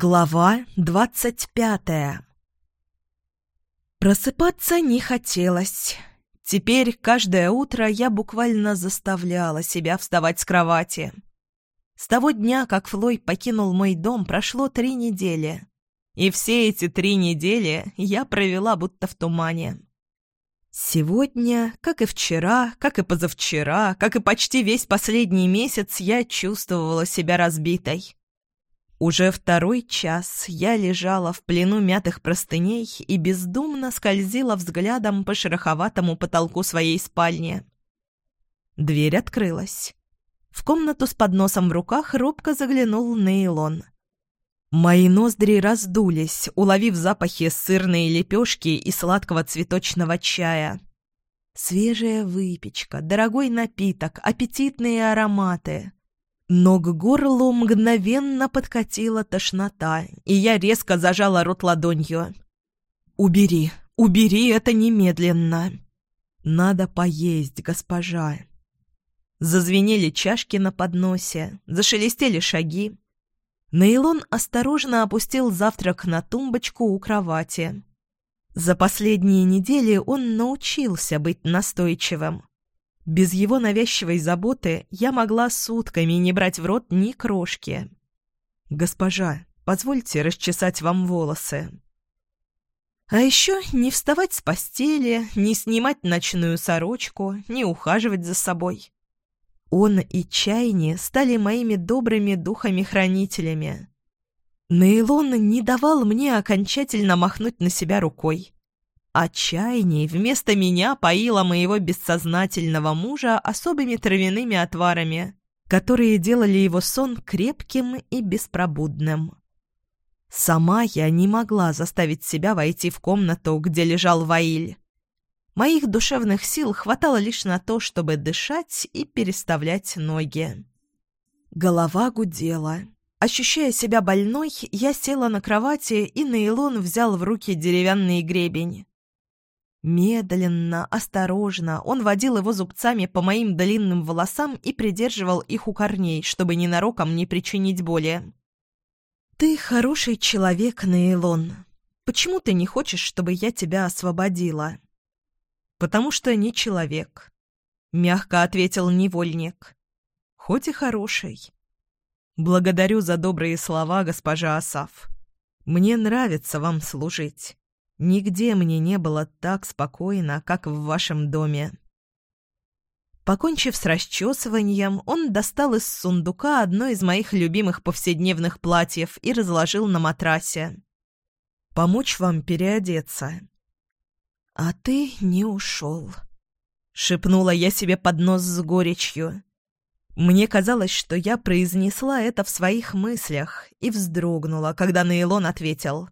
Глава двадцать пятая Просыпаться не хотелось. Теперь каждое утро я буквально заставляла себя вставать с кровати. С того дня, как Флой покинул мой дом, прошло три недели. И все эти три недели я провела будто в тумане. Сегодня, как и вчера, как и позавчера, как и почти весь последний месяц, я чувствовала себя разбитой. Уже второй час я лежала в плену мятых простыней и бездумно скользила взглядом по шероховатому потолку своей спальни. Дверь открылась. В комнату с подносом в руках робко заглянул Нейлон. Мои ноздри раздулись, уловив запахи сырной лепешки и сладкого цветочного чая. Свежая выпечка, дорогой напиток, аппетитные ароматы — но к горлу мгновенно подкатила тошнота, и я резко зажала рот ладонью. «Убери, убери это немедленно!» «Надо поесть, госпожа!» Зазвенели чашки на подносе, зашелестели шаги. Нейлон осторожно опустил завтрак на тумбочку у кровати. За последние недели он научился быть настойчивым. Без его навязчивой заботы я могла сутками не брать в рот ни крошки. «Госпожа, позвольте расчесать вам волосы». А еще не вставать с постели, не снимать ночную сорочку, не ухаживать за собой. Он и Чайни стали моими добрыми духами-хранителями. Нейлон не давал мне окончательно махнуть на себя рукой. Отчаяние вместо меня поила моего бессознательного мужа особыми травяными отварами, которые делали его сон крепким и беспробудным. Сама я не могла заставить себя войти в комнату, где лежал Ваиль. Моих душевных сил хватало лишь на то, чтобы дышать и переставлять ноги. Голова гудела. Ощущая себя больной, я села на кровати, и Нейлон взял в руки деревянный гребень. Медленно, осторожно он водил его зубцами по моим длинным волосам и придерживал их у корней, чтобы ненароком не причинить боли. «Ты хороший человек, Нейлон. Почему ты не хочешь, чтобы я тебя освободила?» «Потому что не человек», — мягко ответил невольник. «Хоть и хороший». «Благодарю за добрые слова, госпожа Асаф. Мне нравится вам служить». Нигде мне не было так спокойно, как в вашем доме. Покончив с расчесыванием, он достал из сундука одно из моих любимых повседневных платьев и разложил на матрасе. «Помочь вам переодеться». «А ты не ушел», — шепнула я себе под нос с горечью. Мне казалось, что я произнесла это в своих мыслях и вздрогнула, когда Нейлон ответил.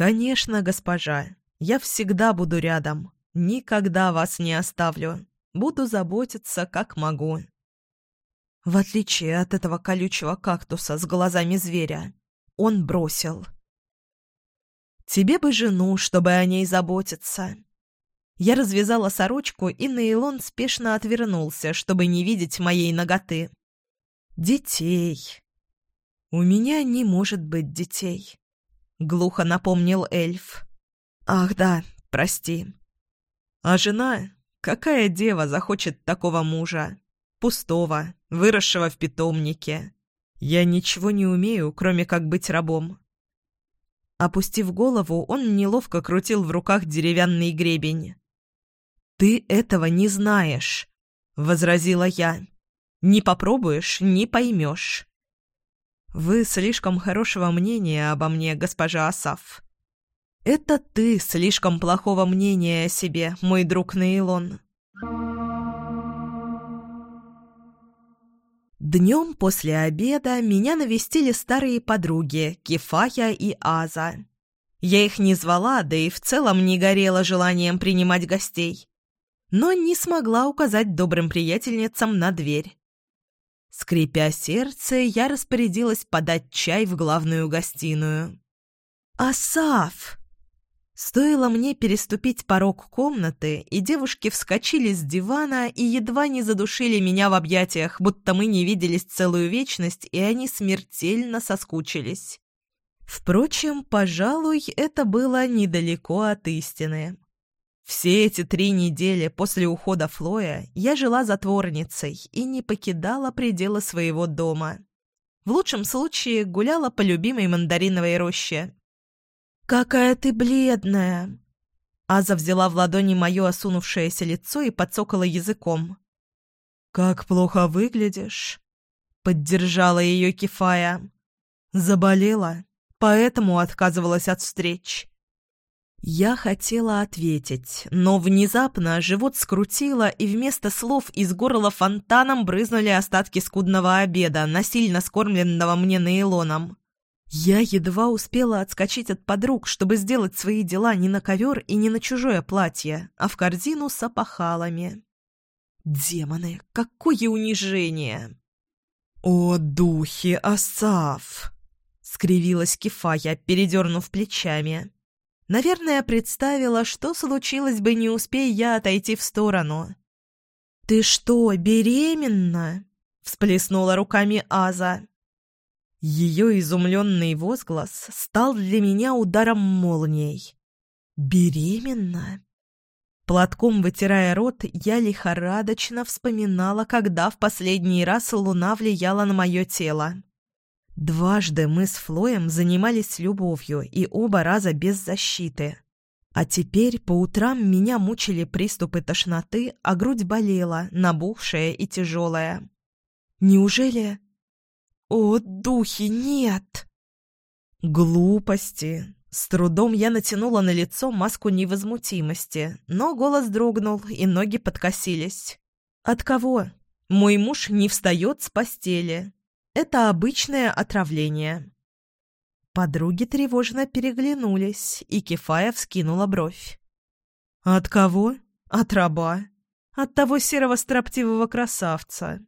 «Конечно, госпожа. Я всегда буду рядом. Никогда вас не оставлю. Буду заботиться, как могу». В отличие от этого колючего кактуса с глазами зверя, он бросил. «Тебе бы жену, чтобы о ней заботиться». Я развязала сорочку, и Нейлон спешно отвернулся, чтобы не видеть моей ноготы. «Детей». «У меня не может быть детей. — глухо напомнил эльф. «Ах да, прости». «А жена? Какая дева захочет такого мужа? Пустого, выросшего в питомнике. Я ничего не умею, кроме как быть рабом». Опустив голову, он неловко крутил в руках деревянный гребень. «Ты этого не знаешь», — возразила я. «Не попробуешь — не поймешь». «Вы слишком хорошего мнения обо мне, госпожа Асаф». «Это ты слишком плохого мнения о себе, мой друг Нейлон». Днем после обеда меня навестили старые подруги Кефая и Аза. Я их не звала, да и в целом не горела желанием принимать гостей. Но не смогла указать добрым приятельницам на дверь. Скрипя сердце, я распорядилась подать чай в главную гостиную. «Асаф!» Стоило мне переступить порог комнаты, и девушки вскочили с дивана и едва не задушили меня в объятиях, будто мы не виделись целую вечность, и они смертельно соскучились. Впрочем, пожалуй, это было недалеко от истины. Все эти три недели после ухода Флоя я жила затворницей и не покидала пределы своего дома. В лучшем случае гуляла по любимой мандариновой роще. «Какая ты бледная!» Аза взяла в ладони мое осунувшееся лицо и подсокала языком. «Как плохо выглядишь!» — поддержала ее Кефая. «Заболела, поэтому отказывалась от встреч». Я хотела ответить, но внезапно живот скрутило, и вместо слов из горла фонтаном брызнули остатки скудного обеда, насильно скормленного мне нейлоном. Я едва успела отскочить от подруг, чтобы сделать свои дела не на ковер и не на чужое платье, а в корзину с опахалами. Демоны, какое унижение! «О, духи, Асав!» — скривилась Кефая, передернув плечами. Наверное, представила, что случилось бы, не успей я отойти в сторону. «Ты что, беременна?» — всплеснула руками Аза. Ее изумленный возглас стал для меня ударом молнией. «Беременна?» Платком вытирая рот, я лихорадочно вспоминала, когда в последний раз луна влияла на мое тело. Дважды мы с Флоем занимались любовью, и оба раза без защиты. А теперь по утрам меня мучили приступы тошноты, а грудь болела, набухшая и тяжелая. Неужели... О, духи, нет! Глупости. С трудом я натянула на лицо маску невозмутимости, но голос дрогнул, и ноги подкосились. От кого? Мой муж не встает с постели, это обычное отравление. Подруги тревожно переглянулись, и Кефая вскинула бровь. «От кого? От раба. От того серого строптивого красавца».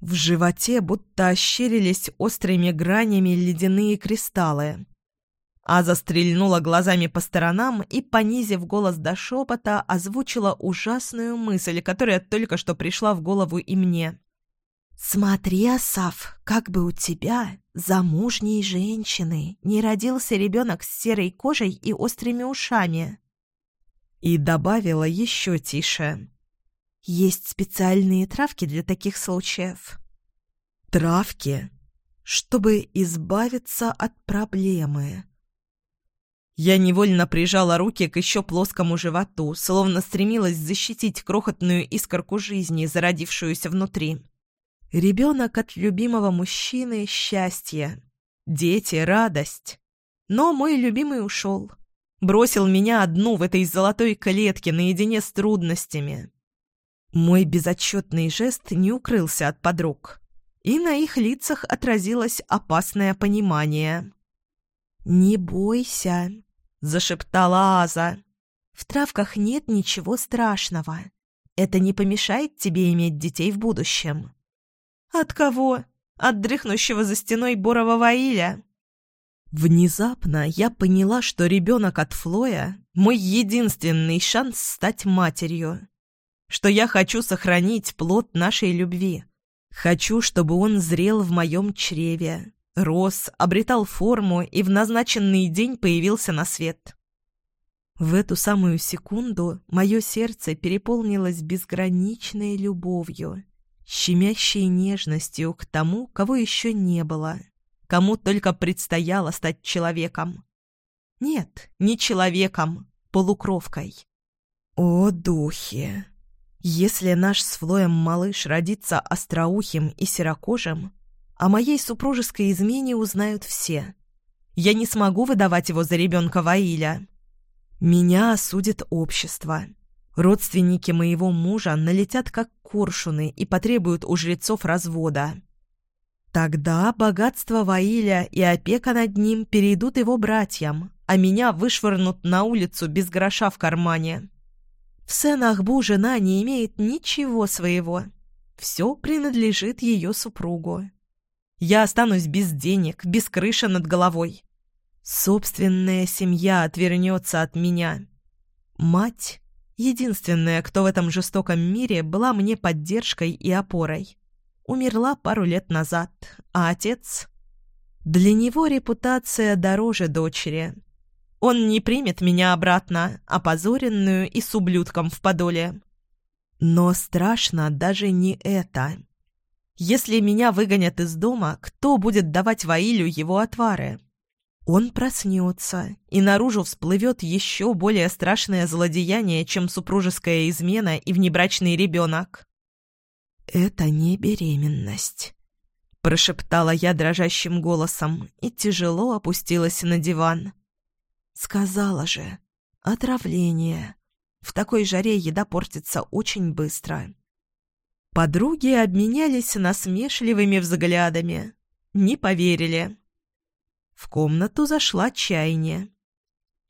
В животе будто ощерились острыми гранями ледяные кристаллы. Аза стрельнула глазами по сторонам и, понизив голос до шепота, озвучила ужасную мысль, которая только что пришла в голову и мне. «Смотри, Асав, как бы у тебя, замужней женщины, не родился ребенок с серой кожей и острыми ушами». И добавила еще тише. «Есть специальные травки для таких случаев». «Травки? Чтобы избавиться от проблемы». Я невольно прижала руки к еще плоскому животу, словно стремилась защитить крохотную искорку жизни, зародившуюся внутри. Ребенок от любимого мужчины – счастье. Дети – радость. Но мой любимый ушел. Бросил меня одну в этой золотой клетке наедине с трудностями. Мой безотчетный жест не укрылся от подруг. И на их лицах отразилось опасное понимание. «Не бойся», – зашептала Аза. «В травках нет ничего страшного. Это не помешает тебе иметь детей в будущем». «От кого? От дрыхнущего за стеной Борового Иля?» Внезапно я поняла, что ребенок от Флоя – мой единственный шанс стать матерью. Что я хочу сохранить плод нашей любви. Хочу, чтобы он зрел в моем чреве, рос, обретал форму и в назначенный день появился на свет. В эту самую секунду мое сердце переполнилось безграничной любовью щемящей нежностью к тому, кого еще не было, кому только предстояло стать человеком. Нет, не человеком, полукровкой. О, духи! Если наш с Флоем малыш родится остроухим и серокожим, о моей супружеской измене узнают все. Я не смогу выдавать его за ребенка Ваиля. Меня осудит общество. Родственники моего мужа налетят как коршуны и потребуют у жрецов развода. Тогда богатство Ваиля и опека над ним перейдут его братьям, а меня вышвырнут на улицу без гроша в кармане. В Сен-Ахбу жена не имеет ничего своего. Все принадлежит ее супругу. Я останусь без денег, без крыши над головой. Собственная семья отвернется от меня. Мать Единственная, кто в этом жестоком мире была мне поддержкой и опорой. Умерла пару лет назад, а отец... Для него репутация дороже дочери. Он не примет меня обратно, опозоренную и с ублюдком в подоле. Но страшно даже не это. Если меня выгонят из дома, кто будет давать Ваилю его отвары? Он проснется, и наружу всплывет еще более страшное злодеяние, чем супружеская измена и внебрачный ребенок. «Это не беременность», — прошептала я дрожащим голосом и тяжело опустилась на диван. «Сказала же, отравление. В такой жаре еда портится очень быстро». Подруги обменялись насмешливыми взглядами. Не поверили. В комнату зашла чайня.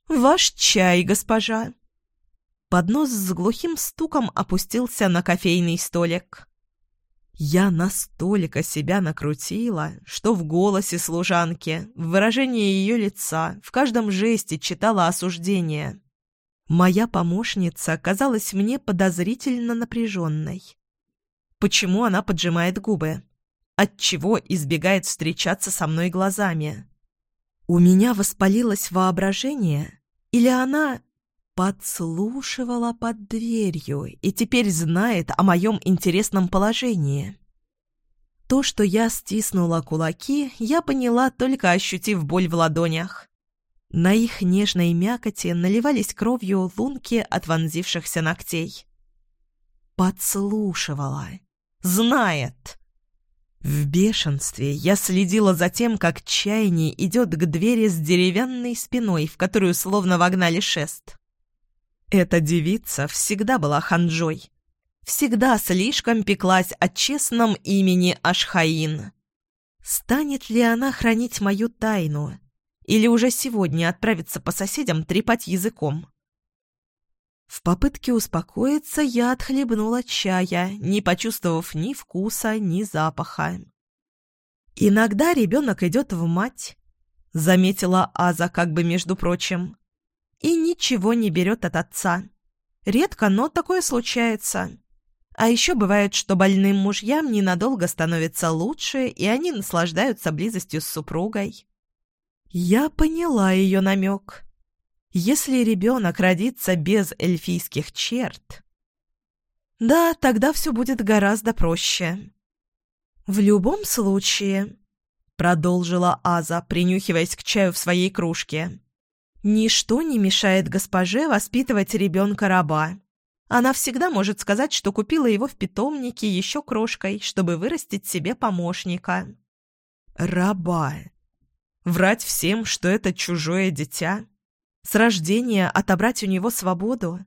«Ваш чай, госпожа!» Поднос с глухим стуком опустился на кофейный столик. Я настолько себя накрутила, что в голосе служанки, в выражении ее лица, в каждом жесте читала осуждение. Моя помощница казалась мне подозрительно напряженной. Почему она поджимает губы? Отчего избегает встречаться со мной глазами? У меня воспалилось воображение, или она подслушивала под дверью и теперь знает о моем интересном положении. То, что я стиснула кулаки, я поняла, только ощутив боль в ладонях. На их нежной мякоти наливались кровью лунки от вонзившихся ногтей. Подслушивала. Знает. В бешенстве я следила за тем, как чайни идет к двери с деревянной спиной, в которую словно вогнали шест. Эта девица всегда была ханжой. Всегда слишком пеклась о честном имени Ашхаин. Станет ли она хранить мою тайну? Или уже сегодня отправиться по соседям трепать языком? В попытке успокоиться я отхлебнула чая, не почувствовав ни вкуса, ни запаха. «Иногда ребенок идет в мать», — заметила Аза как бы между прочим, «и ничего не берет от отца. Редко, но такое случается. А еще бывает, что больным мужьям ненадолго становится лучше, и они наслаждаются близостью с супругой». Я поняла ее намек. Если ребенок родится без эльфийских черт... Да, тогда все будет гораздо проще. В любом случае, продолжила Аза, принюхиваясь к чаю в своей кружке, ничто не мешает госпоже воспитывать ребенка-раба. Она всегда может сказать, что купила его в питомнике еще крошкой, чтобы вырастить себе помощника. Раба. Врать всем, что это чужое дитя? С рождения отобрать у него свободу?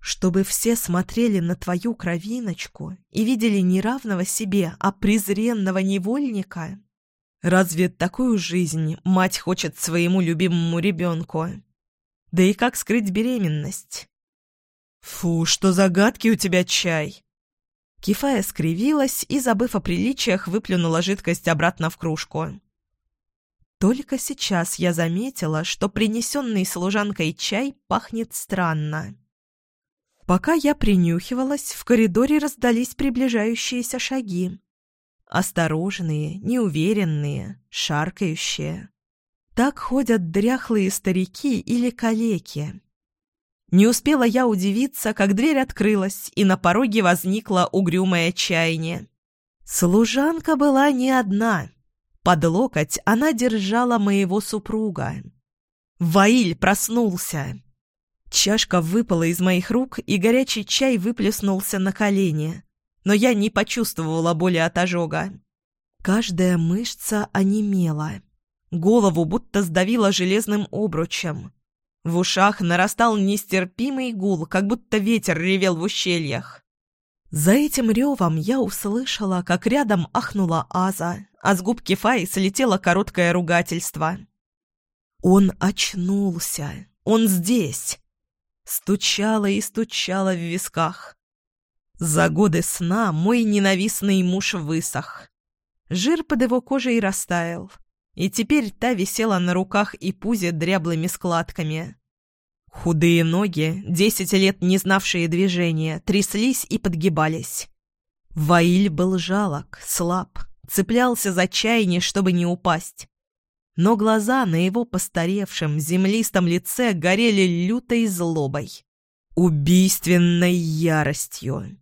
Чтобы все смотрели на твою кровиночку и видели не равного себе, а презренного невольника? Разве такую жизнь мать хочет своему любимому ребенку? Да и как скрыть беременность? «Фу, что загадки у тебя чай!» Кифая скривилась и, забыв о приличиях, выплюнула жидкость обратно в кружку. Только сейчас я заметила, что принесенный служанкой чай пахнет странно. Пока я принюхивалась, в коридоре раздались приближающиеся шаги. Осторожные, неуверенные, шаркающие. Так ходят дряхлые старики или калеки. Не успела я удивиться, как дверь открылась, и на пороге возникла угрюмая чайня. Служанка была не одна — под локоть она держала моего супруга. Ваиль проснулся. Чашка выпала из моих рук, и горячий чай выплеснулся на колени. Но я не почувствовала боли от ожога. Каждая мышца онемела. Голову будто сдавило железным обручем. В ушах нарастал нестерпимый гул, как будто ветер ревел в ущельях. За этим ревом я услышала, как рядом ахнула Аза, а с губ Кефаи слетело короткое ругательство. «Он очнулся! Он здесь!» Стучало и стучало в висках. За годы сна мой ненавистный муж высох. Жир под его кожей растаял, и теперь та висела на руках и пузе дряблыми складками. Худые ноги, десять лет не знавшие движения, тряслись и подгибались. Ваиль был жалок, слаб, цеплялся за чайни, чтобы не упасть. но глаза на его постаревшем землистом лице горели лютой злобой, убийственной яростью.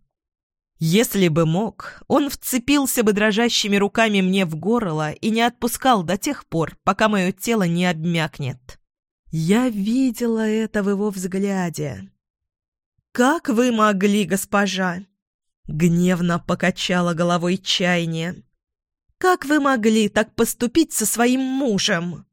Если бы мог, он вцепился бы дрожащими руками мне в горло и не отпускал до тех пор, пока мое тело не обмякнет. Я видела это в его взгляде. «Как вы могли, госпожа?» Гневно покачала головой чайне. «Как вы могли так поступить со своим мужем?»